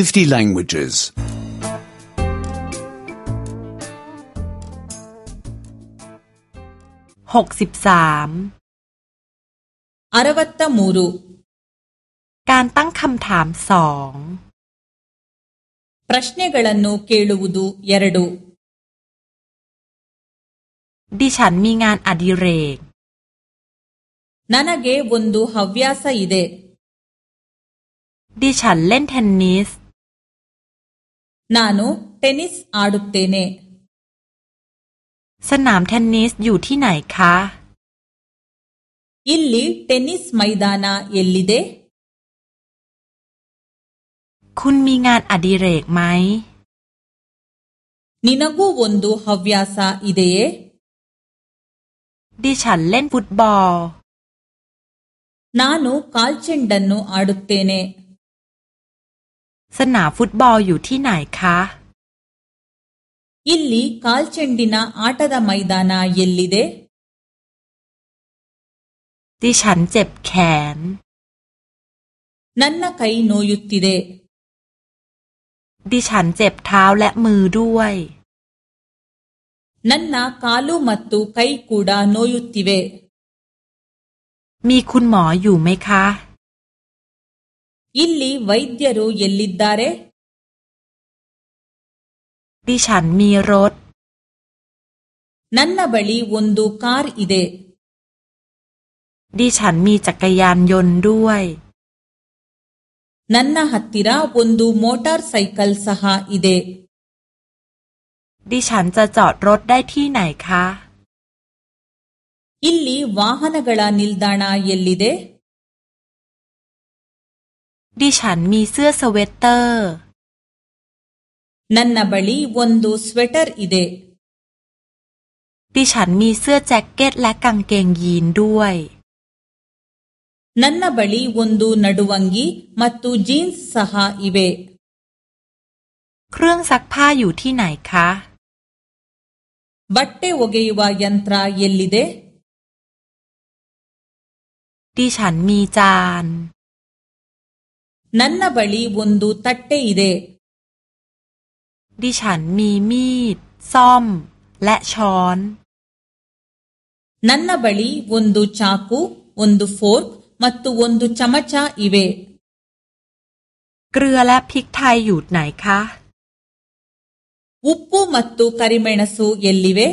50 languages. 63อารวัตตมูรุการตั้งคำถามสองปรัชญ์กลันโนเคลวุดูยารดูดิฉันมีงานอดิเรกนานาเกวุนดูฮาวิอาซาอเดดิฉันเล่นเทนนิส ನ ಾ ನ น ಟೆನಿಸ್ ಆಡುತ್ತೇನೆ สนามเทนนิสอยู่ที่ไหนคะ อิลลีเทนนิสไมดานาเอลลิเด คุณมีงานอดิเรกไหมนินากูวันดูฮาวิอาซาอิเดดิฉันเล่น ฟุตบอล นานูคาลเชนดันโนอาดุตเตเนสนามฟุตบอลอยู่ที่ไหนคะอิลลี่คาลเชนดินาอาตาดาไมดานาเยลลีเด ดิฉันเจ็บแขน นั่นนะใครโนยุติเด ดิฉันเจ็บเท้าและมือด้วย นั่นนะคาลูมัตตุใครกูดาโนยุติเว มีคุณหมออยู่ไหมคะ ಇಲ್ಲಿ ವೈದ್ಯರು ಎಲ್ಲಿದ್ದಾರೆ ดิฉันมีรถ ನನ್ನ ಬಳಿ ಒಂದು ಕಾರ್ ಇದೆ ดิฉันมีจักรยานยนต์ด้วย ನನ್ನ ಹತ್ತಿರ ಒಂದು ಮೋಟಾರ್ ಸೈಕಲ್ ಸಹ ಇದೆ ดิฉันจะจอดรถได้ที่ไหนคะ ಇಲ್ಲಿ ವಾಹನಗಳ ನಿಲ್ದಾಣ ಎಲ್ಲಿದೆ ดิฉันมีเสื้อสเวตเตอร์ นันนาบลีวันดูสเวตเตอร์อิดดิฉันมีเสื้อแจ็คเก็ตและกางเกงยีนด้วย นันนาบลีวันดูนัดวังกีมัตตูจีนสหาอิเบเครื่องซักผ้าอยู่ที่ไหนคะ บัตเตวเกียวายันตรายลลิเดดิฉันมีจาน ನನ್ನ ಬಳಿ ಒಂದು ತಟ್ಟೆ ಇದೆ ดิฉันมี มีดซ่อมและช้อน ನನ್ನ ಬಳಿ ಒಂದು ಚಾಕು ಒಂದು ಫೋರ್ಕ್ ಮತ್ತು ಒಂದು ಚಮಚ ಇವೆ เกลือและพริกไทย อยู่ไหนคะ ಉಪ್ಪು ಮತ್ತು ಕರಿಮೆಣಸು ಎಲ್ಲಿವೆ